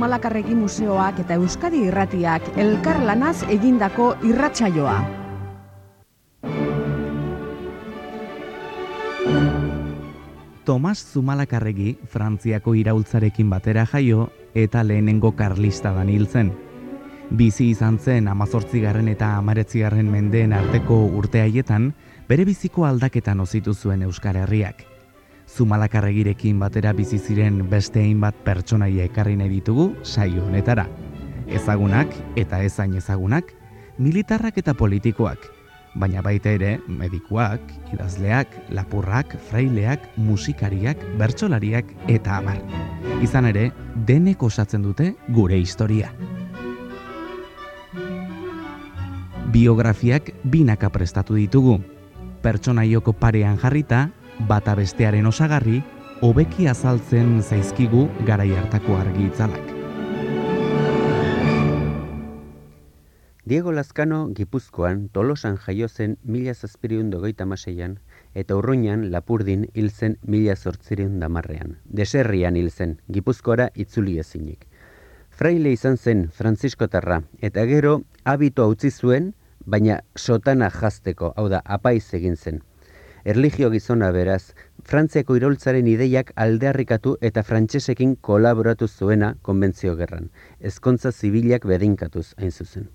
Zumalakarregi Museoak eta Euskadi Irratiak elkarlanaz egindako irratsaioa. Tomas Zumalakarregi Frantziako iraultzarekin batera jaio eta lehenengo karlista dan hil zen. Bizi izan zen amazortzigarren eta amaretzigarren mendeen arteko urte haietan, bere biziko aldaketan ozitu zuen Euskal Herriak. Zumalakarregirekin batera bizi ziren beste hainbat pertsonaia ekarri nahi ditugu saio honetara. Ezagunak eta ezain ezagunak, militarrak eta politikoak, baina baita ere medikuak, idazleak, lapurrak, fraileak, musikariak, bertsolariak eta abar. Izan ere, denek osatzen dute gure historia. Biografiak binaka prestatu ditugu. Pertsonaioko parean jarrita, bata bestearen osagarri, hobeki azaltzen zaizkigu garai hartako argi itzalak. Diego Lazkano Gipuzkoan Tolosan jaio zen mila zazpireun dogeita maseian, eta urruñan Lapurdin hil zen mila zortzireun damarrean. Deserrian hil zen, Gipuzkoara itzuli ezinik. Fraile izan zen Franziskotarra, eta gero habito utzi zuen, baina sotana jazteko, hau da, apaiz egin zen. Erligio gizona beraz, Frantziako iroltzaren ideiak aldearrikatu eta frantsesekin kolaboratu zuena konbentzio gerran. Ezkontza zibilak bedinkatuz hain zuzen.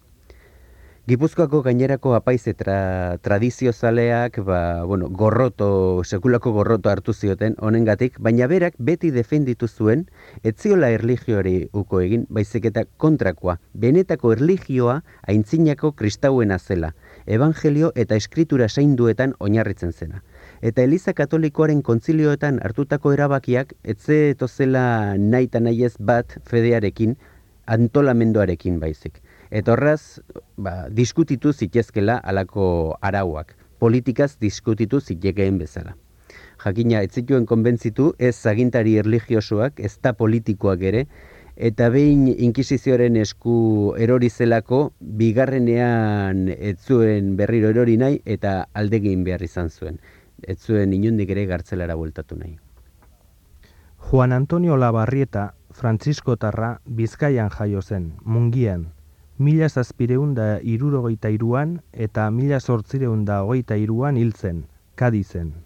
Gipuzkoako gainerako apaize tra, tradiziozaleak, ba, bueno, gorroto, sekulako gorroto hartu zioten honengatik, baina berak beti defenditu zuen, etziola erligioari uko egin, baizik eta kontrakoa, benetako erligioa aintzinako kristauena zela, evangelio eta eskritura zainduetan oinarritzen zena. Eta Eliza Katolikoaren kontzilioetan hartutako erabakiak, etze tozela nahi eta nahi ez bat fedearekin, antolamendoarekin baizik. Eta horraz, ba, diskutitu zitezkela alako arauak. Politikaz diskutitu zitekeen bezala. Jakina, ez zituen konbentzitu, ez zagintari erligiosoak, ez da politikoak ere, eta behin inkisizioaren esku erori zelako, bigarrenean ez zuen berriro erori nahi, eta aldegin behar izan zuen. Ez zuen inundik ere gartzelara bueltatu nahi. Juan Antonio Labarrieta, Francisco Tarra, Bizkaian jaio zen, Mungian, mila zazpireun da irurogeita iruan eta mila sortzireun da hogeita iruan hiltzen, Kadizen.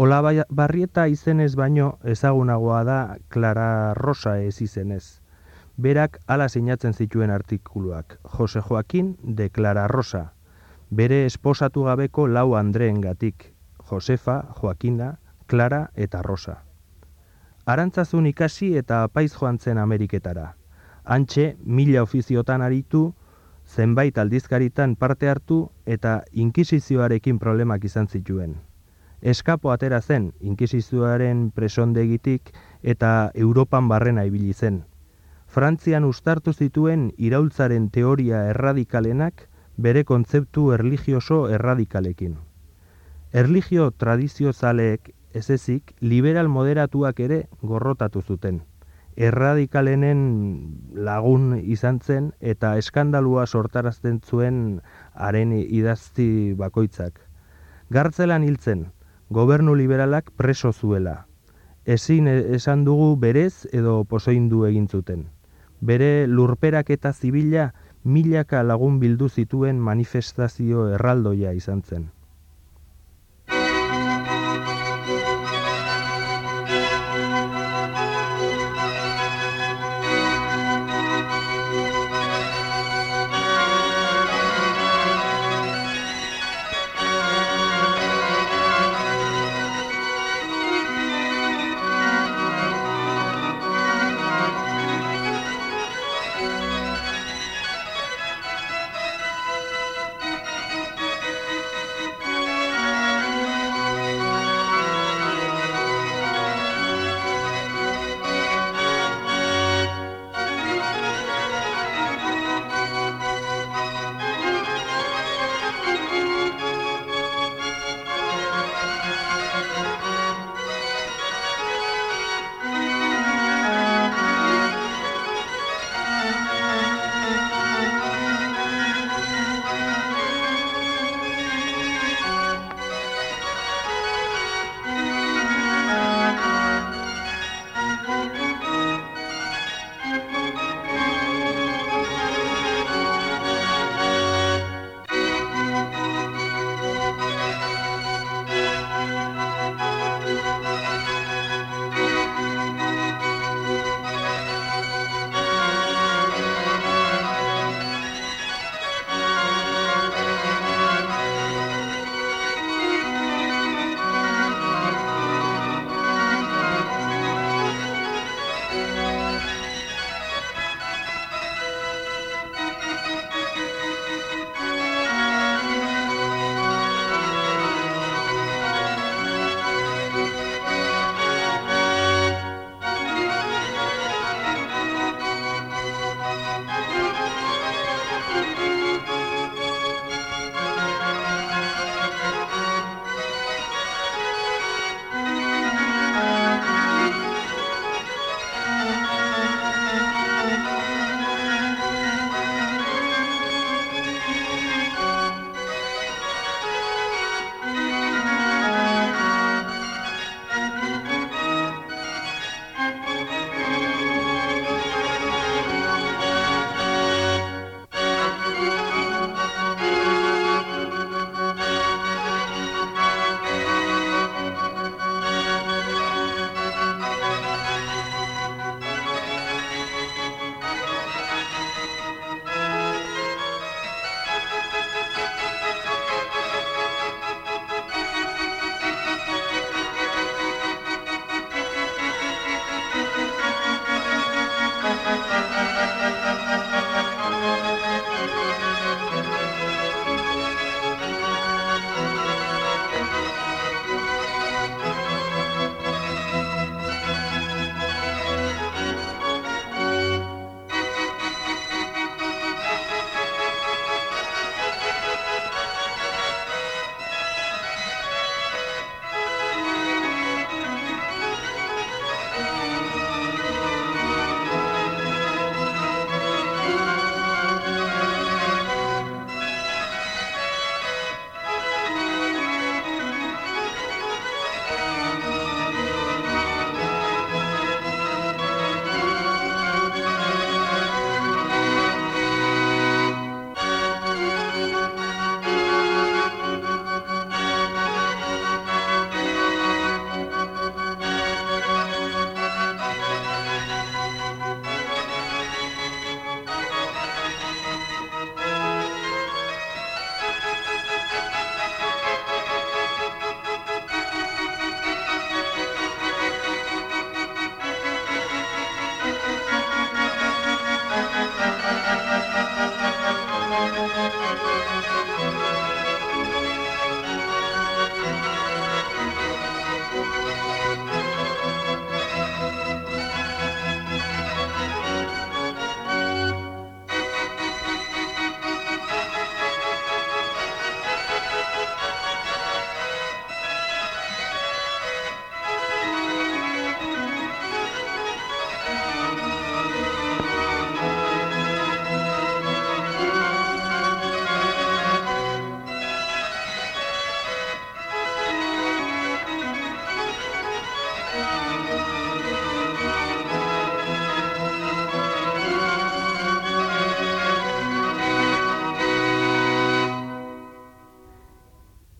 Ola barrieta izenez baino ezagunagoa da Clara Rosa ez izenez. Berak ala sinatzen zituen artikuluak, Jose Joaquin de Clara Rosa, bere esposatu gabeko lau Andreen gatik, Josefa, Joaquina, Clara eta Rosa. Arantzazun ikasi eta apaiz joan zen Ameriketara. Antxe, mila ofiziotan aritu, zenbait aldizkaritan parte hartu eta inkisizioarekin problemak izan zituen. Eskapo atera zen inkisizioaren presondegitik eta Europan barrena ibili zen. Frantzian ustartu zituen iraultzaren teoria erradikalenak bere kontzeptu erligioso erradikalekin. Erligio tradiziozaleek ez ezik liberal moderatuak ere gorrotatu zuten erradikalenen lagun izan zen eta eskandalua sortarazten zuen haren idazti bakoitzak. Gartzelan hiltzen, gobernu liberalak preso zuela. Ezin esan dugu berez edo posoindu egin zuten. Bere lurperak eta zibila milaka lagun bildu zituen manifestazio erraldoia izan zen.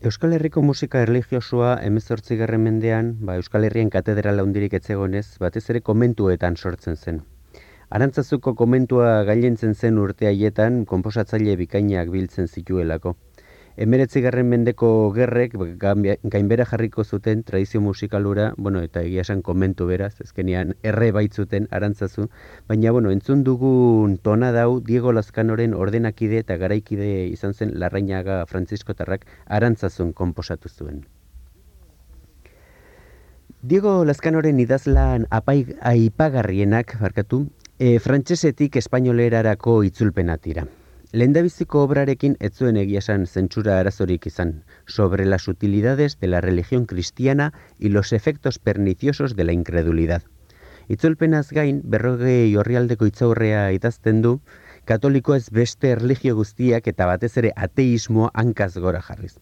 Euskal Herriko musika erlijiosoa emezortzigarren mendean, ba, Euskal Herrien katedrala hundirik etzegonez, batez ere komentuetan sortzen zen. Arantzazuko komentua gailentzen zen urte haietan, konposatzaile bikainak biltzen zituelako. Emeretzigarren mendeko gerrek gainbera jarriko zuten tradizio musikalura, bueno, eta egia esan komentu beraz, ezkenian erre baitzuten arantzazu, baina, bueno, entzun dugun tona dau Diego Lazkanoren ordenakide eta garaikide izan zen Larrainaga Francisco Tarrak arantzazun konposatu zuen. Diego Lazkanoren idazlan aipagarrienak, barkatu, e, frantsesetik espainolerarako itzulpenatira. Lendabiziko obrarekin ez zuen egiasan zentsura arazorik izan, sobre las utilidades de la religión cristiana y los efectos perniciosos de la incredulidad. Itzulpenaz gain, berrogei horrialdeko itzaurrea idazten du, katoliko ez beste erligio guztiak eta batez ere ateismoa hankaz gora jarriz.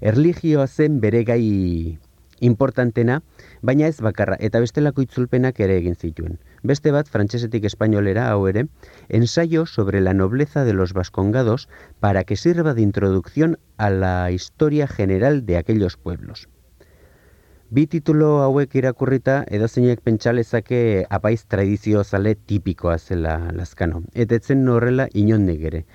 Erligioa zen bere gai importantena, baina ez bakarra, eta bestelako itzulpenak ere egin zituen. Beste bat, frantsesetik espainolera hau ere, ensayo sobre la nobleza de los vascongados para que sirva de introducción a la historia general de aquellos pueblos. Bi titulo hauek irakurrita edo zeinek pentsalezake apaiz tradizio zale tipikoa zela lazkano. Eta etzen horrela inondik ere.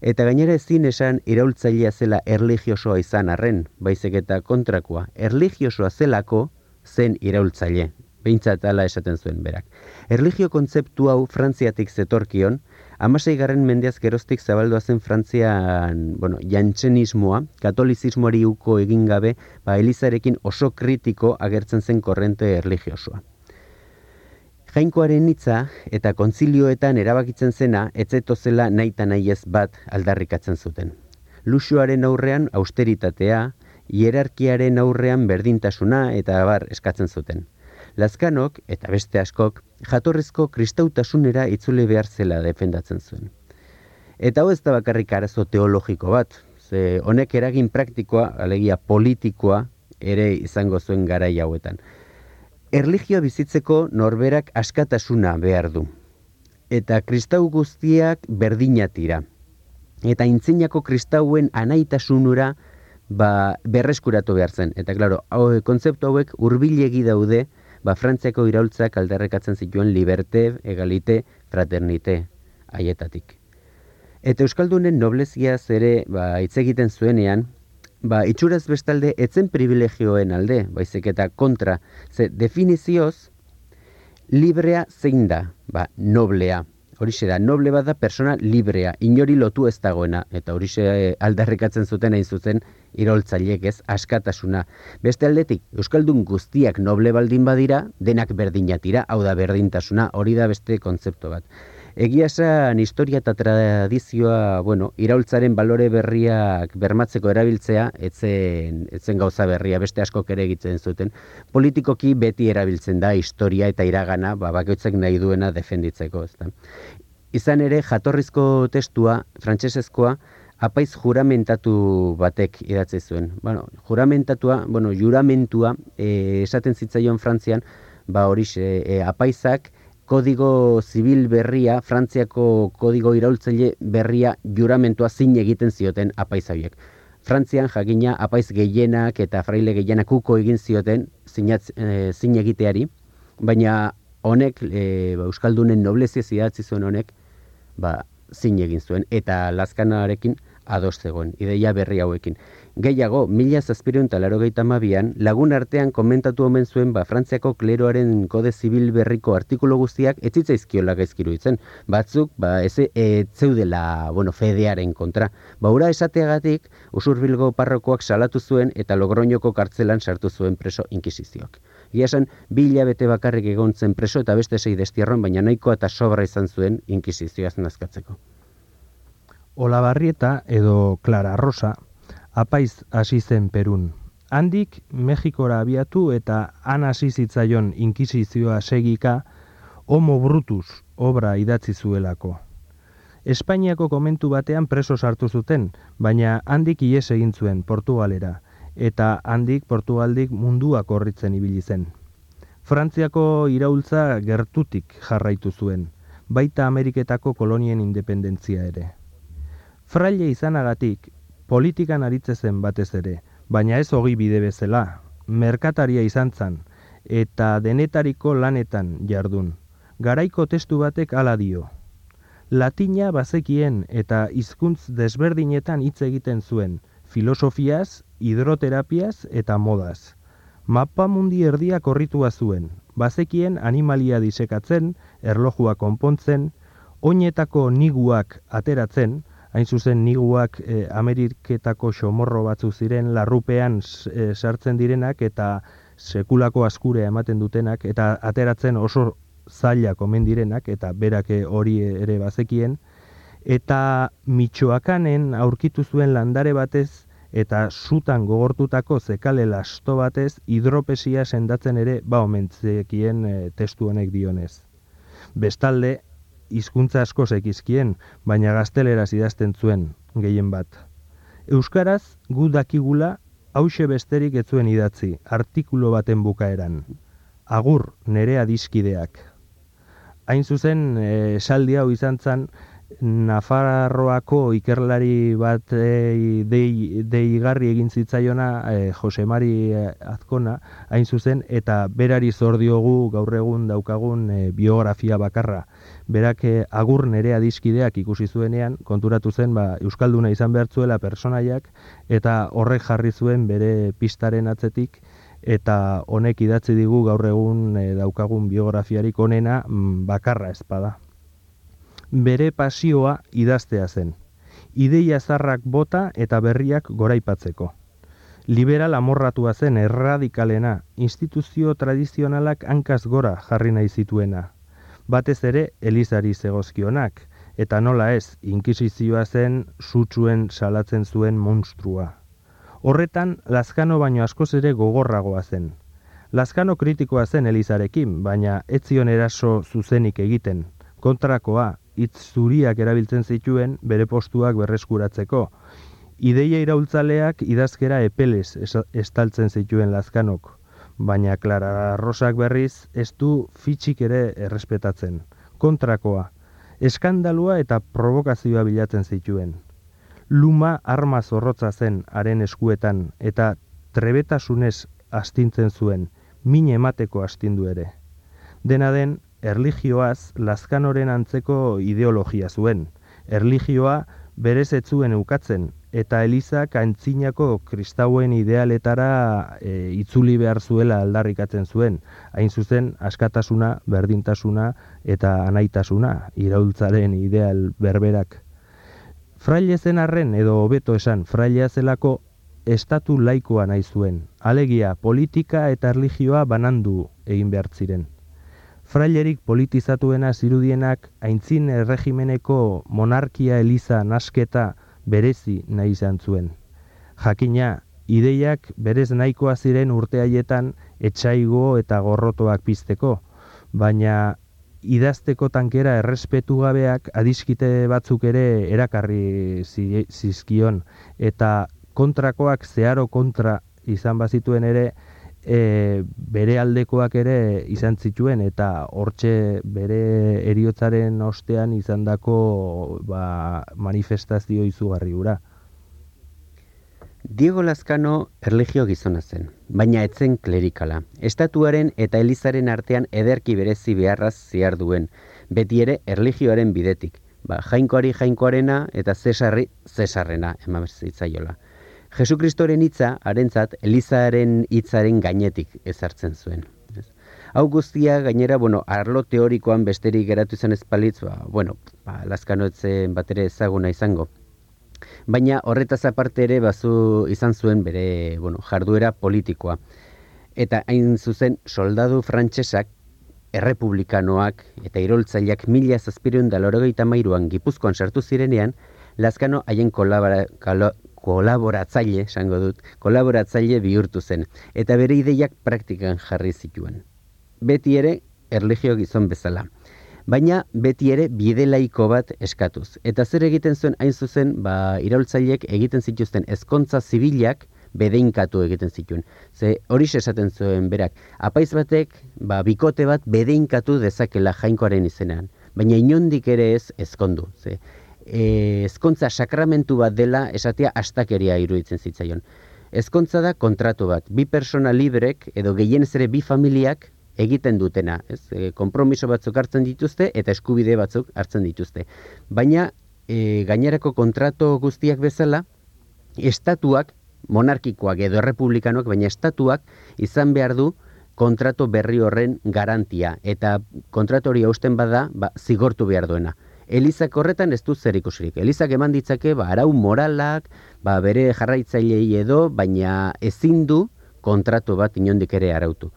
Eta gainera ezin esan iraultzailea zela erligiosoa izan arren, baizek eta kontrakoa. Erligiosoa zelako zen iraultzaile, behintzat ala esaten zuen berak. Erligio kontzeptu hau frantziatik zetorkion, amasei garren mendeaz geroztik zabaldua zen frantzian, bueno, jantzenismoa, katolizismoari uko egin gabe, ba, elizarekin oso kritiko agertzen zen korrente erligiosoa. Jainkoaren hitza eta kontzilioetan erabakitzen zena etzeto zela nahi ez bat aldarrikatzen zuten. Luxuaren aurrean austeritatea, hierarkiaren aurrean berdintasuna eta abar eskatzen zuten. Lazkanok eta beste askok jatorrezko kristautasunera itzule behar zela defendatzen zuen. Eta hau ez da bakarrik arazo teologiko bat, ze honek eragin praktikoa, alegia politikoa, ere izango zuen garai hauetan. Erligioa bizitzeko norberak askatasuna behar du. Eta kristau guztiak berdinatira. Eta intzinako kristauen anaitasunura ba, berreskuratu behar zen. Eta, klaro, hau, konzeptu hauek urbilegi daude, ba, frantziako iraultzak alderrekatzen zituen liberte, egalite, fraternite, haietatik. Eta Euskaldunen nobleziaz ere, ba, hitz egiten zuenean, ba, itxuraz bestalde etzen privilegioen alde, baizik eta kontra, ze definizioz, librea zein da, ba, noblea. Horixe da, noble bada persona librea, inori lotu ez dagoena, eta horixe eh, aldarrikatzen zuten hain zuzen, iroltzaileek ez, askatasuna. Beste aldetik, Euskaldun guztiak noble baldin badira, denak berdinatira, hau da berdintasuna, hori da beste kontzeptu bat. Egia esan historia eta tradizioa, bueno, iraultzaren balore berriak bermatzeko erabiltzea, etzen, etzen gauza berria, beste askok ere egiten zuten. Politikoki beti erabiltzen da historia eta iragana, ba, bakoitzek nahi duena defenditzeko. Ezta. Izan ere, jatorrizko testua, frantsesezkoa, apaiz juramentatu batek idatzi zuen. Bueno, juramentatuak, bueno, juramentua, e, esaten zitzaion Frantzian, ba hori e, apaizak, kodigo zibil berria, Frantziako kodigo iraultzaile berria juramentua zin egiten zioten apaizaiek. Frantzian jakina apaiz gehienak eta fraile gehienak uko egin zioten zinatz, e, zin egiteari, baina honek, e, Euskaldunen noblezia zidatzi zuen honek, ba, zin egin zuen, eta laskanarekin ados zegoen, ideia berri hauekin. Gehiago, mila zazpireun talaro mabian, lagun artean komentatu omen zuen ba Frantziako kleroaren kode zibil berriko artikulu guztiak etzitza izkiola gaizkiru itzen. Batzuk, ba, ez zeudela, bueno, fedearen kontra. Ba, ura esateagatik, usurbilgo parrokoak salatu zuen eta logroñoko kartzelan sartu zuen preso inkisizioak. Iasan, bila bete bakarrik egon zen preso eta beste zei destierron, baina nahikoa eta sobra izan zuen inkisizioaz nazkatzeko. Olabarrieta edo Clara Rosa apaiz hasi zen Perun. Handik Mexikora abiatu eta han hasi zitzaion inkisizioa segika Homo Brutus obra idatzi zuelako. Espainiako komentu batean preso sartu zuten, baina handik ies egin zuen Portugalera eta handik Portugaldik mundua korritzen ibili zen. Frantziako iraultza gertutik jarraitu zuen, baita Ameriketako kolonien independentzia ere. Fraile izanagatik, politikan aritze zen batez ere, baina ez hogi bide bezala, merkataria izan zan, eta denetariko lanetan jardun. Garaiko testu batek hala dio. Latina bazekien eta hizkuntz desberdinetan hitz egiten zuen, filosofiaz, hidroterapiaz eta modaz. Mapa mundi erdia korritua zuen, bazekien animalia disekatzen, erlojua konpontzen, oinetako niguak ateratzen, hain zuzen niguak e, Ameriketako xomorro batzu ziren larrupean e, sartzen direnak eta sekulako askure ematen dutenak eta ateratzen oso zaila komen direnak eta berak hori ere bazekien eta mitxoakanen aurkitu zuen landare batez eta sutan gogortutako zekale lasto batez hidropesia sendatzen ere ba omentzekien e, testu honek dionez. Bestalde, hizkuntza asko sekizkien, baina gazteleraz idazten zuen gehien bat. Euskaraz, gu dakigula, hause besterik ez zuen idatzi, artikulo baten bukaeran. Agur, nerea dizkideak. Hain zuzen, e, saldi hau izan zen, Nafarroako ikerlari bat e, dei, deigarri egin zitzaiona e, Jose Mari eh, Azkona, hain zuzen, eta berari zor diogu gaur egun daukagun biografia bakarra. Berak agur nerea dizkideak ikusi zuenean, konturatu zen ba, Euskalduna izan behar zuela personaiak, eta horrek jarri zuen bere pistaren atzetik, eta honek idatzi digu gaur egun daukagun biografiarik onena mm, bakarra espada bere pasioa idaztea zen. Ideia zarrak bota eta berriak goraipatzeko. Liberal amorratua zen erradikalena, instituzio tradizionalak hankaz gora jarri nahi zituena. Batez ere, Elizari zegozkionak, eta nola ez, inkisizioa zen sutsuen salatzen zuen monstrua. Horretan, Lazkano baino askoz ere gogorragoa zen. Lazkano kritikoa zen Elizarekin, baina etzion eraso zuzenik egiten. Kontrakoa, hitz zuriak erabiltzen zituen bere postuak berreskuratzeko. Ideia iraultzaleak idazkera epelez estaltzen zituen lazkanok, baina Clara Rosak berriz ez du fitxik ere errespetatzen. Kontrakoa, eskandalua eta provokazioa bilatzen zituen. Luma arma zorrotza zen haren eskuetan eta trebetasunez astintzen zuen, min emateko astindu ere. Dena den, erligioaz lazkanoren antzeko ideologia zuen. Erligioa berez etzuen ukatzen, eta Elizak antzinako kristauen idealetara e, itzuli behar zuela aldarrikatzen zuen. Hain zuzen, askatasuna, berdintasuna eta anaitasuna, iraultzaren ideal berberak. Fraile zen arren, edo hobeto esan, frailea zelako estatu laikoa nahi zuen. Alegia, politika eta erligioa banandu egin behar ziren frailerik politizatuena zirudienak aintzin erregimeneko monarkia eliza nasketa berezi nahi izan zuen. Jakina, ideiak berez nahikoa ziren urte haietan etxaigo eta gorrotoak pizteko, baina idazteko tankera errespetu gabeak adiskite batzuk ere erakarri zizkion, eta kontrakoak zeharo kontra izan bazituen ere, e, bere aldekoak ere izan zituen eta hortxe bere eriotzaren ostean izandako ba, manifestazio izugarri gura. Diego Lazkano erlegio gizona zen, baina etzen klerikala. Estatuaren eta elizaren artean ederki berezi beharraz ziar duen, beti ere erligioaren bidetik. Ba, jainkoari jainkoarena eta zesarri zesarrena eman zitzaiola. Jesukristoren hitza harentzat Elizaren hitzaren gainetik ezartzen zuen. Hau guztia gainera, bueno, arlo teorikoan besterik geratu izan ezpalitz, ba, bueno, ba, laskanoetzen bat ere ezaguna izango. Baina horretaz aparte ere bazu izan zuen bere bueno, jarduera politikoa. Eta hain zuzen soldadu frantsesak errepublikanoak eta iroltzaileak mila zazpireun da mairuan gipuzkoan sartu zirenean, Lazkano haien kolabora, kolaboratzaile, esango dut, kolaboratzaile bihurtu zen, eta bere ideiak praktikan jarri zituen. Beti ere, erlegio gizon bezala. Baina beti ere bidelaiko bat eskatuz. Eta zer egiten zuen hain zuzen, ba, iraultzaileek egiten zituzten ezkontza zibilak bedeinkatu egiten zituen. Ze hori esaten zuen berak, apaiz batek, ba, bikote bat bedeinkatu dezakela jainkoaren izenean. Baina inondik ere ez ezkondu. Ze, ezkontza sakramentu bat dela esatea astakeria iruditzen zitzaion. Ezkontza da kontratu bat, bi persona librek edo gehienez ere bi familiak egiten dutena, ez? E, konpromiso batzuk hartzen dituzte eta eskubide batzuk hartzen dituzte. Baina e, gainerako kontratu guztiak bezala, estatuak, monarkikoak edo errepublikanoak, baina estatuak izan behar du kontratu berri horren garantia eta kontratu hori hausten bada, ba, zigortu behar duena. Elizak horretan ez du zer ikusirik. Elizak eman ditzake, ba, arau moralak, ba, bere jarraitzailei edo, baina ezin du kontratu bat inondik ere arautu.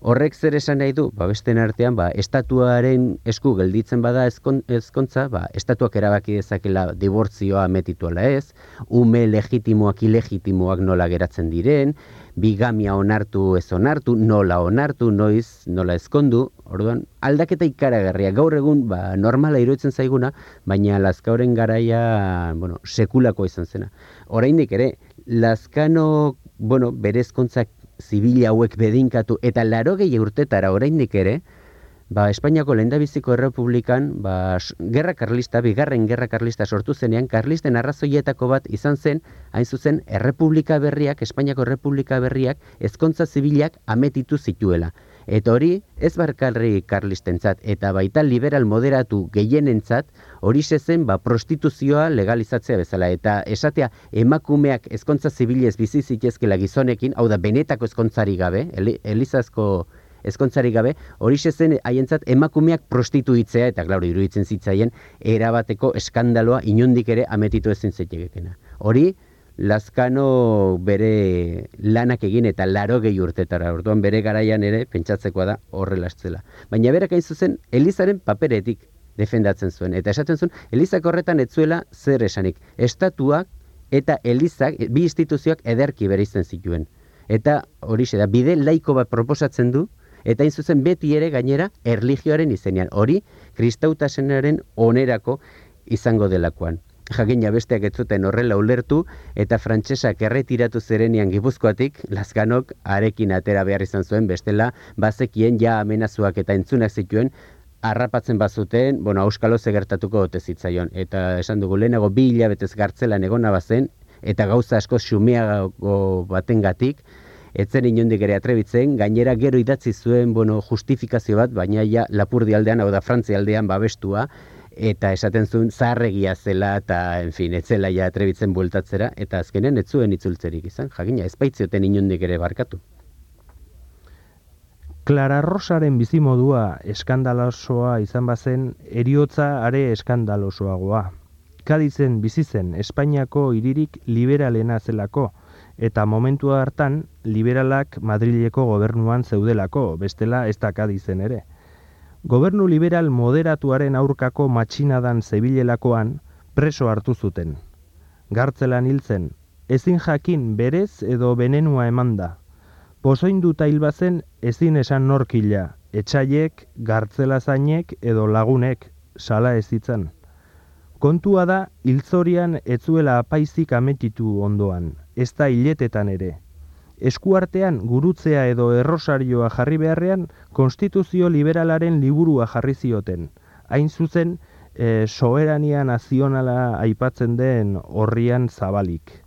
Horrek zer esan nahi du, ba, beste artean, ba, estatuaren esku gelditzen bada ezkontza, ba, estatuak erabaki dezakela dibortzioa metituela ez, ume legitimoak ilegitimoak nola geratzen diren, bigamia onartu ez onartu, nola onartu, noiz, nola ezkondu, orduan, aldaketa ikaragarria, gaur egun, ba, normala iruditzen zaiguna, baina lazkauren garaia, bueno, sekulako izan zena. Oraindik ere, lazkano, bueno, berezkontzak zibila hauek bedinkatu, eta laro gehi urtetara oraindik ere, ba, Espainiako lehendabiziko errepublikan, ba, gerra karlista, bigarren gerra karlista sortu zenean, karlisten arrazoietako bat izan zen, hain zuzen, errepublika berriak, Espainiako errepublika berriak, ezkontza zibilak ametitu zituela. Eta hori, ez barkarri karlistentzat, eta baita liberal moderatu gehienentzat, hori zen ba, prostituzioa legalizatzea bezala. Eta esatea, emakumeak ezkontza zibilez bizi zitezkela gizonekin, hau da, benetako ezkontzari gabe, elizazko ezkontzari gabe, hori zen haientzat emakumeak prostituitzea, eta glauro iruditzen zitzaien, erabateko eskandaloa inondik ere ametitu ezin zeitekena. Hori, Lazkano bere lanak egin eta laro gehi urtetara, orduan bere garaian ere pentsatzekoa da horrela estzela. Baina berak hain zuzen, Elizaren paperetik defendatzen zuen. Eta esaten zuen, Elizak horretan etzuela zer esanik. Estatuak eta Elizak, bi instituzioak ederki bere izten zituen. Eta hori da, bide laiko bat proposatzen du, eta hain zuzen beti ere gainera erlijioaren izenean. Hori, kristautasenaren onerako izango delakoan. Jakina besteak ez zuten horrela ulertu eta frantsesak erretiratu zerenean Gipuzkoatik Lazkanok arekin atera behar izan zuen bestela bazekien ja amenazuak eta entzunak zituen harrapatzen bazuten, bueno, auskalo gertatuko ote zitzaion eta esan dugu lehenago bi hilabetez gartzelan egona bazen eta gauza asko xumeago batengatik etzen inondik ere atrebitzen, gainera gero idatzi zuen, bueno, justifikazio bat, baina ja Lapurdi aldean, hau da Frantzia aldean babestua, eta esaten zuen zaharregia zela eta, en fin, etzela ja atrebitzen bueltatzera, eta azkenen ez zuen itzultzerik izan, jakina, ez baitzioten inondik ere barkatu. Clara Rosaren bizimodua eskandalosoa izan bazen, eriotza are eskandalosoagoa. Kadizen bizi zen Espainiako hiririk liberalena zelako, eta momentu hartan liberalak Madrileko gobernuan zeudelako, bestela ez dakadizen ere. Gobernu liberal moderatuaren aurkako matxinadan zebilelakoan preso hartu zuten. Gartzelan hiltzen, ezin jakin berez edo benenua emanda. Pozoinduta hilbazen ezin esan norkila, etxaiek, gartzela zainek edo lagunek sala ez ditzen. Kontua da, hiltzorian etzuela apaizik ametitu ondoan, ez da hiletetan ere. Eskuartean gurutzea edo errosarioa jarri beharrean, konstituzio liberalaren liburua jarri zioten. Hain zuzen, e, soberania nazionala aipatzen den horrian zabalik.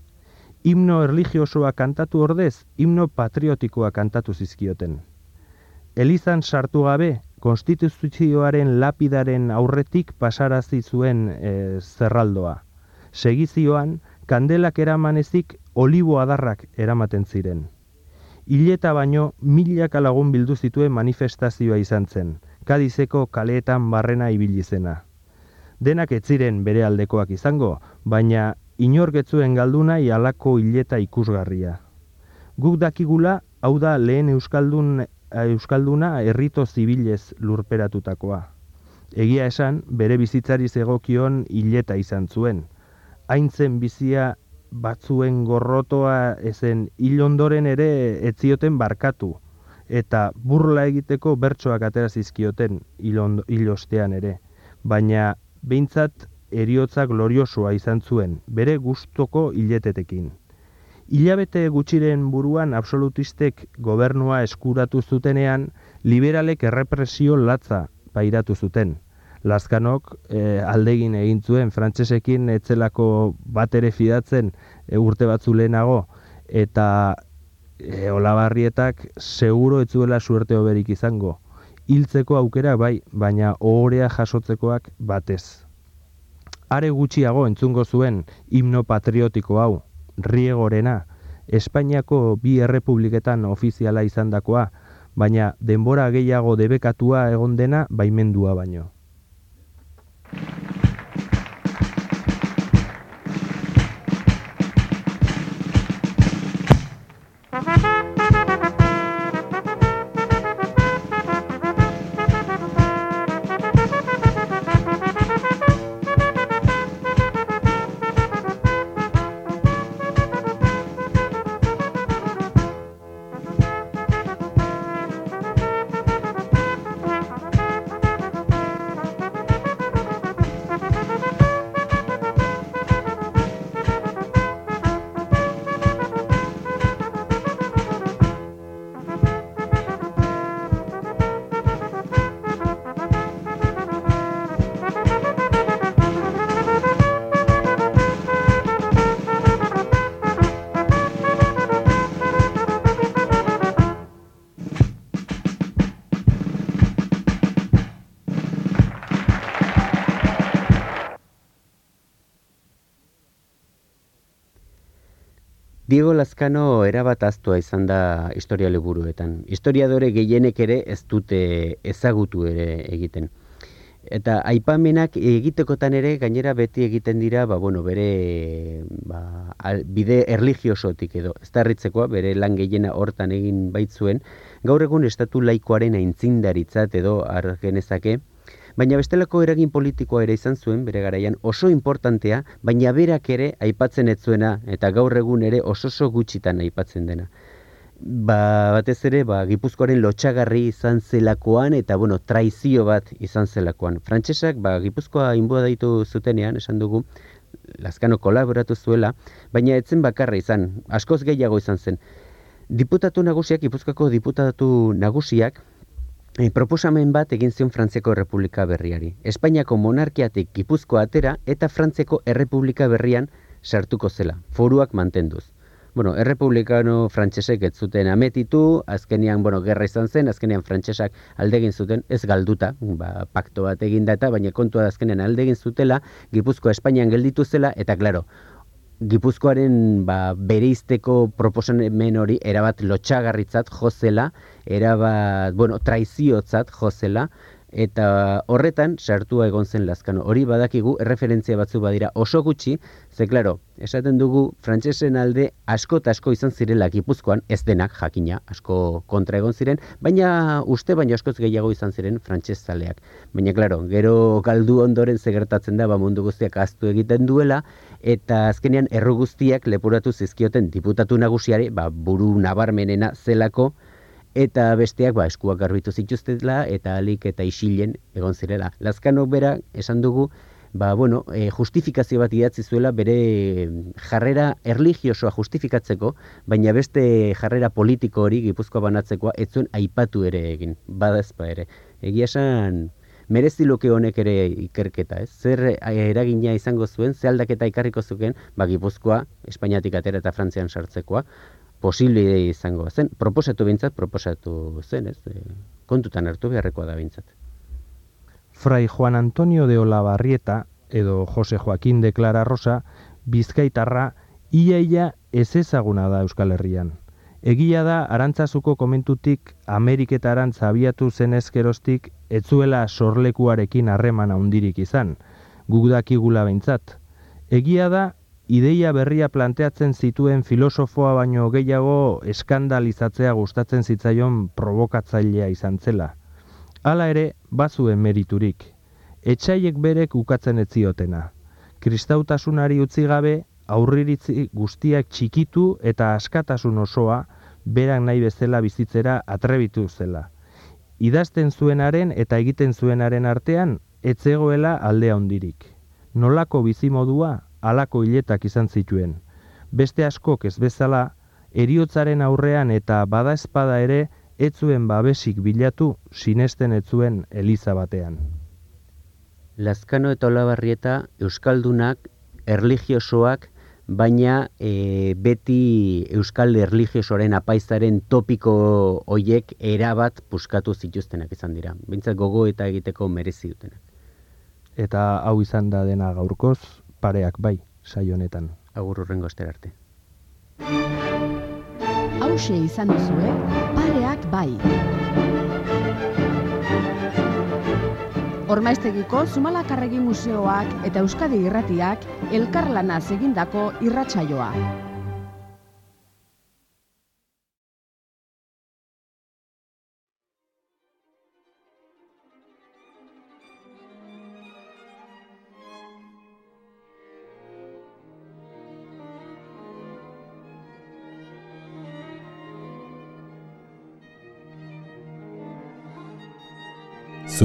Himno erligiosoa kantatu ordez, himno patriotikoa kantatu zizkioten. Elizan sartu gabe, konstituzioaren lapidaren aurretik pasarazi zuen e, zerraldoa. Segizioan, kandelak eramanezik olibo adarrak eramaten ziren. Ileta baino milaka lagun bildu zituen manifestazioa izan zen, kadizeko kaleetan barrena ibili zena. Denak ez ziren bere aldekoak izango, baina inorgetzuen galduna ialako ileta ikusgarria. Guk dakigula, hau da lehen euskaldun, euskalduna errito zibilez lurperatutakoa. Egia esan, bere bizitzari zegokion ileta izan zuen. Haintzen bizia batzuen gorrotoa ezen hil ondoren ere etzioten barkatu eta burla egiteko bertsoak atera zizkioten hil ostean ere baina behintzat eriotza gloriosoa izan zuen bere gustoko hiletetekin Ilabete gutxiren buruan absolutistek gobernua eskuratu zutenean liberalek errepresio latza pairatu zuten Lazkanok e, aldegin egin zuen frantsesekin etzelako bat ere fidatzen e, urte batzu lehenago eta e, olabarrietak seguro etzuela suerte hoberik izango. Hiltzeko aukera bai, baina ohorea jasotzekoak batez. Are gutxiago entzungo zuen himno patriotiko hau, riegorena, Espainiako bi errepubliketan ofiziala izandakoa, baina denbora gehiago debekatua egon dena baimendua baino. Diego Lazkano erabat aztua izan da historia liburuetan. Historiadore gehienek ere ez dute ezagutu ere egiten. Eta aipamenak egitekotan ere gainera beti egiten dira, ba, bueno, bere ba, bide erligiosotik edo, ez da bere lan gehiena hortan egin baitzuen, gaur egun estatu laikoaren aintzindaritzat edo argenezake, baina bestelako eragin politikoa ere izan zuen bere garaian oso importantea, baina berak ere aipatzen ez zuena eta gaur egun ere oso oso gutxitan aipatzen dena. Ba, batez ere, ba, Gipuzkoaren lotxagarri izan zelakoan eta bueno, traizio bat izan zelakoan. Frantsesak ba, Gipuzkoa inboa daitu zutenean, esan dugu, Lazkano kolaboratu zuela, baina etzen bakarra izan, askoz gehiago izan zen. Diputatu nagusiak, Gipuzkoako diputatu nagusiak, proposamen bat egin zion Frantziako Errepublika berriari. Espainiako monarkiatik Gipuzko atera eta Frantziako Errepublika berrian sartuko zela, foruak mantenduz. Bueno, errepublikano frantsesek ez zuten ametitu, azkenian, bueno, gerra izan zen, azkenian frantsesak aldegin zuten, ez galduta, ba, pakto bat egin data, baina kontua da azkenian aldegin zutela, Gipuzkoa Espainian gelditu zela, eta klaro, Gipuzkoaren ba, bereizteko proposamen hori erabat lotxagarritzat jozela, erabat, bueno, traiziotzat jozela, eta horretan sartua egon zen lazkano. Hori badakigu erreferentzia batzu badira oso gutxi, ze klaro, esaten dugu frantsesen alde asko eta asko izan zirela Gipuzkoan, ez denak jakina, asko kontra egon ziren, baina uste baina askoz gehiago izan ziren frantses zaleak. Baina klaro, gero galdu ondoren zegertatzen da ba mundu guztiak aztu egiten duela eta azkenean erru guztiak lepuratu zizkioten diputatu nagusiari, ba buru nabarmenena zelako eta besteak ba eskuak garbitu zituztela eta alik eta isilen egon zirela. Lazkano bera esan dugu ba, bueno, e, justifikazio bat idatzi zuela bere jarrera erligiosoa justifikatzeko, baina beste jarrera politiko hori gipuzkoa banatzekoa ez zuen aipatu ere egin, badazpa ere. Egia esan, merezi luke honek ere ikerketa, ez? Zer eragina izango zuen, ze aldaketa ikarriko zuken, ba, gipuzkoa, Espainiatik atera eta Frantzian sartzekoa, posible izango zen, proposatu bintzat, proposatu zen, ez, e, kontutan hartu beharrekoa da bintzat. Fray Juan Antonio de Olabarrieta, edo Jose Joaquín de Clara Rosa, bizkaitarra, iaia ez ezaguna da Euskal Herrian. Egia da, arantzazuko komentutik Ameriketaran zabiatu zen ezkerostik, etzuela sorlekuarekin harreman handirik izan, guk dakigula behintzat. Egia da, ideia berria planteatzen zituen filosofoa baino gehiago eskandalizatzea gustatzen zitzaion provokatzailea izan zela. Hala ere, bazuen meriturik. Etxaiek berek ukatzen ez ziotena. Kristautasunari utzi gabe, aurriritzi guztiak txikitu eta askatasun osoa, berak nahi bezala bizitzera atrebitu zela. Idazten zuenaren eta egiten zuenaren artean, etzegoela aldea hondirik. Nolako bizimodua alako hiletak izan zituen. Beste askok ez bezala, eriotzaren aurrean eta bada espada ere, etzuen babesik bilatu sinesten etzuen eliza batean. Lazkano eta Olabarrieta euskaldunak erligiosoak baina e, beti euskal erligiosoaren apaizaren topiko hoiek erabat puskatu zituztenak izan dira. Bintzat gogo eta egiteko merezi dutenak. Eta hau izan da dena gaurkoz, pareak bai, saio honetan. Agur urrengo arte. Hauxe izan duzue, pareak bai. Ormaiztegiko Zumalakarregi Museoak eta Euskadi Irratiak elkarlana egindako irratsaioa.